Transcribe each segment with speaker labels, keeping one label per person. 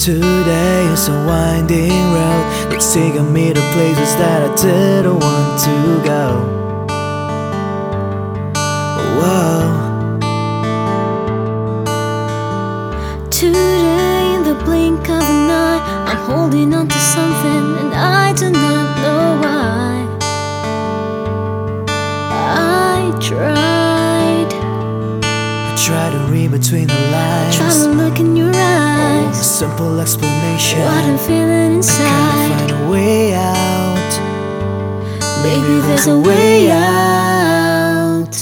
Speaker 1: Today is a winding road that's taking me to places that I didn't want to go. Whoa.
Speaker 2: Today, in the blink of an eye, I'm holding on to something and I do not know why. I
Speaker 1: I try to read between the lines.
Speaker 2: try to look in your
Speaker 1: A simple explanation.
Speaker 2: What I'm feeling
Speaker 1: I gotta find a way out.
Speaker 2: Maybe there's a way out.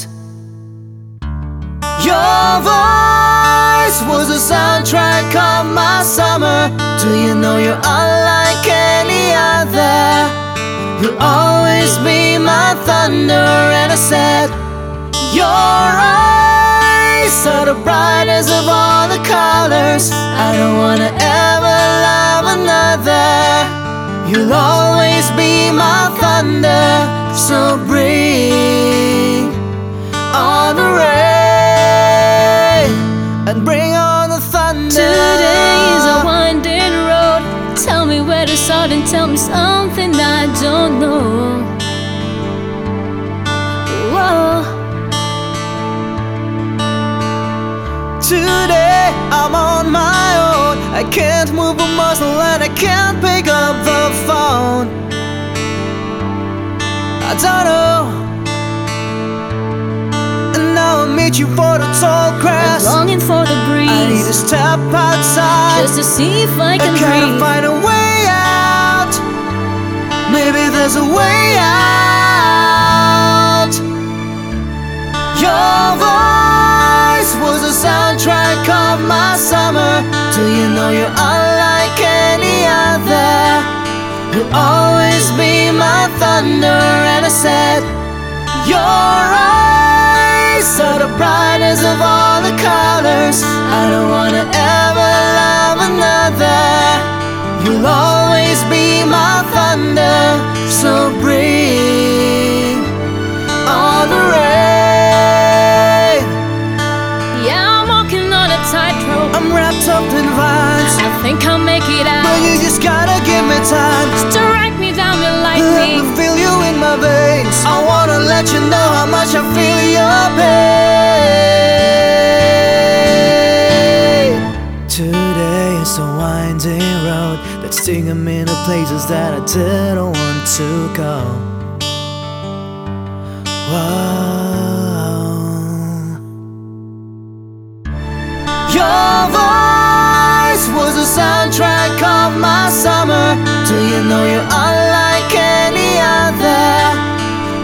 Speaker 1: Your voice was the soundtrack of my summer. Do you know you're unlike any other? You'll always be my thunder, and I said, Your eyes are the brightest of all the colors. I don't wanna ever love another. You'll always be my thunder, so bring on the rain and bring on the thunder.
Speaker 2: Today is a winding road. Tell me where to start and tell me something I
Speaker 1: can't move a muscle and I can't pick up the phone. I don't know. And now I meet you for the tall grass.
Speaker 2: Longing for the
Speaker 1: I need to step outside.
Speaker 2: Just to see if I can I
Speaker 1: gotta
Speaker 2: breathe.
Speaker 1: find a way out. Maybe there's a way Do you know you're unlike any other? You'll always be my thunder, and I said, Your eyes are the brightest of all the colors. I don't wanna ever love another. You'll always be my thunder, taking me to places that I didn't want to go. Whoa. Your voice was the soundtrack of my summer. Do you know you're unlike any other?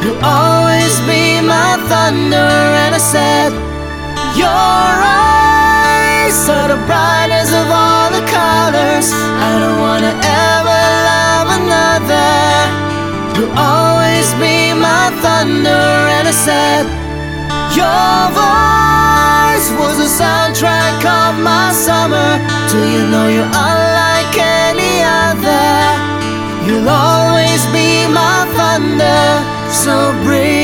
Speaker 1: You'll always be my thunder, and I said, Your colors. I don't wanna ever love another. You'll always be my thunder, and I said, Your voice was the soundtrack of my summer. Do you know you're unlike any other? You'll always be my thunder, so breathe.